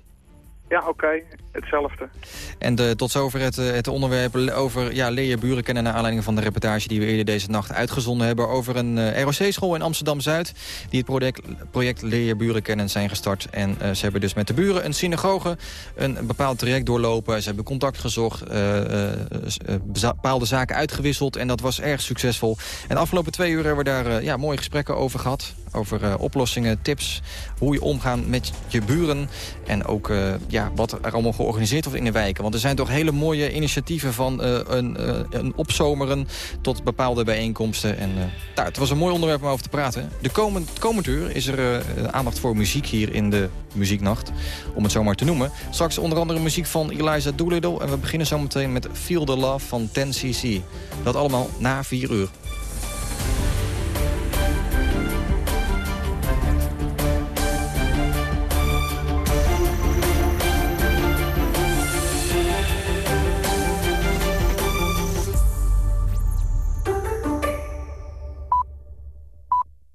Ja, oké. Hetzelfde. En eh, tot zover het, eh, het onderwerp over ja, buren kennen... naar aanleiding van de reportage die we eerder deze nacht uitgezonden hebben... over een eh, ROC-school in Amsterdam-Zuid... die het project, project buren kennen zijn gestart. En ze hebben dus met de buren een synagoge een bepaald traject doorlopen. Ze hebben contact gezocht, bepaalde zaken uitgewisseld... en dat was erg succesvol. En de afgelopen twee uur hebben we daar ja, mooie gesprekken over gehad. Over oplossingen, tips, hoe je omgaan met je buren... en ook eh, ja, wat er allemaal georganiseerd wordt in de wijken. Want er zijn toch hele mooie initiatieven van eh, een, eh, een opzomeren... tot bepaalde bijeenkomsten. En, nou, het was een mooi onderwerp om over te praten. De komend, komend uur is er aandacht voor muziek hier in de Muzieknacht. Om het zo maar te noemen. Straks onder andere muziek van Eliza Doolittle. En we beginnen zometeen met Feel the Love van 10cc. Dat allemaal na 4 uur.